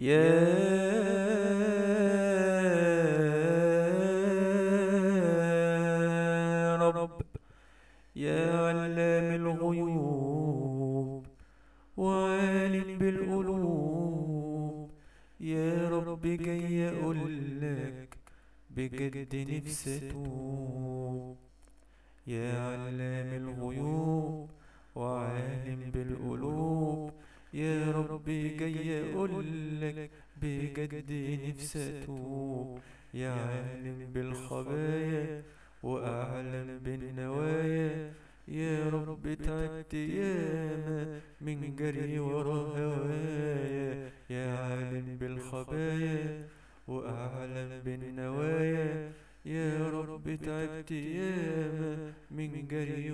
يا رب يا علام الغيوب وعالم بالقلوب. يا رب جاي اقولك بجد نفسي أتوب. يا علام الغيوب وعالم بالقلوب. يا ربي جاي اقولك بجد نفسي اتوب يا عالم بالخبايا وأعلم بالنوايا. يا رب تعبت ياما من جري ورا هوايا. يا عالم بالخبايا وأعلم بالنوايا. يا رب تعبت ياما من جري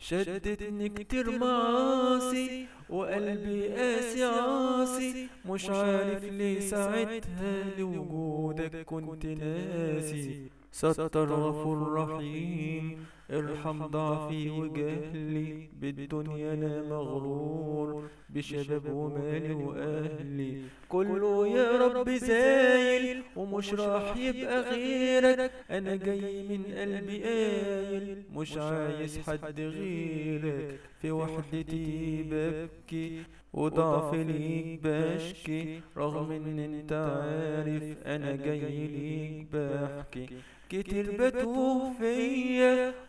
شدتني كتير معاصي وقلبي قاسي عاصي. مش عارف ليه ساعتها لوجودك كنت ناسي. ستر غفور رحيم ارحم ضعفي وجهلي بالدنيا أنا مغرور بشباب ومالي وأهلي. كله يا رب زايل ومش راح يبقى غيرك. أنا جاي من قلبي قايل مش عايز حد غيرك. في وحدتي ببكي وضعف ليك بشكي. رغم إن أنت عارف أنا جاي ليك بحكي. كتير بتوه فيا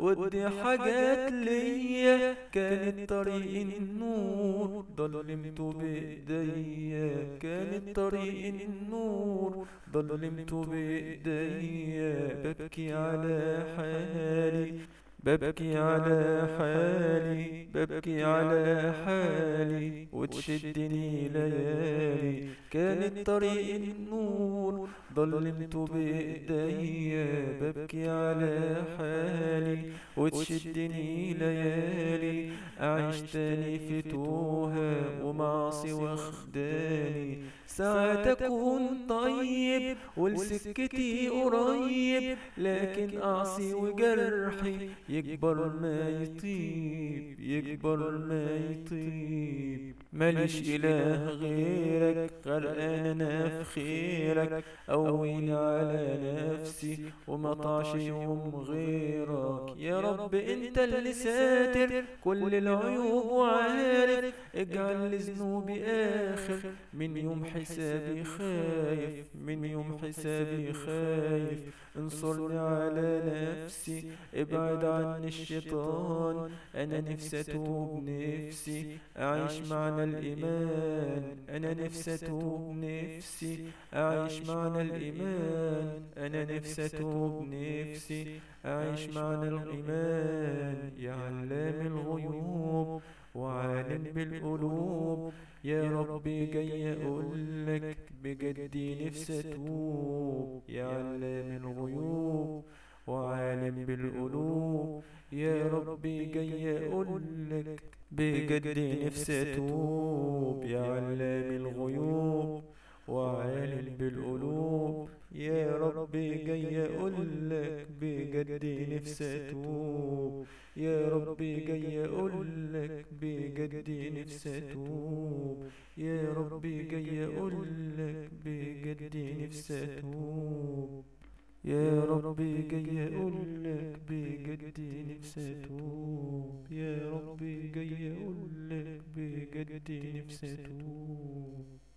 ودي حاجات ليا كانت طريق النور. ضلمت بإيديا كانت طريق النور. ضلمت بإيديا ببكي على حالي. ببكي على حالي. ببكي على حالي. وتشدني ليالي. كانت طريق النور. ظلمت بإيديا ببكي على حالي. وتشدني ليالي. أعيش تاني في توها ومعصي واخداني. ساعات أكون طيب ولسكتي قريب. لكن أعصي وجرحي يكبر ما يطيب. يكبر ما يطيب. ماليش إله غيرك. غرقان أنا في خيرك قويني على نفسي ومطعش يوم غيرك. يا رب أنت اللي ساتر كل العيوب وعارف. اجعل لذنوبي آخر من يوم حسابي خايف من يوم حسابي خايف. انصرني على نفسي ابعد عني الشيطان. أنا نفسي أتوب نفسي أعيش معنى الإيمان. أنا نفسي أتوب نفسي اعيش معنى الإيمان. أنا نفسي أتوب نفسي. اعيش معنى الإيمان. يا علام الغيوب. وعالم بالقلوب. يا ربي جاي اقولك بجد نفسي أتوب. يا علام الغيوب. وعالم بالقلوب. يا ربي جاي اقولك بجد نفسي أتوب. يا علام الغيوب. ربي جاي اقولك بجد نفسي أتوب. يا ربي جاي اقولك بجد نفسي أتوب. يا ربي جاي اقولك بجد نفسي أتوب. يا ربي جاي اقولك بجد نفسي أتوب. يا ربي جاي اقولك بجد نفسي أتوب.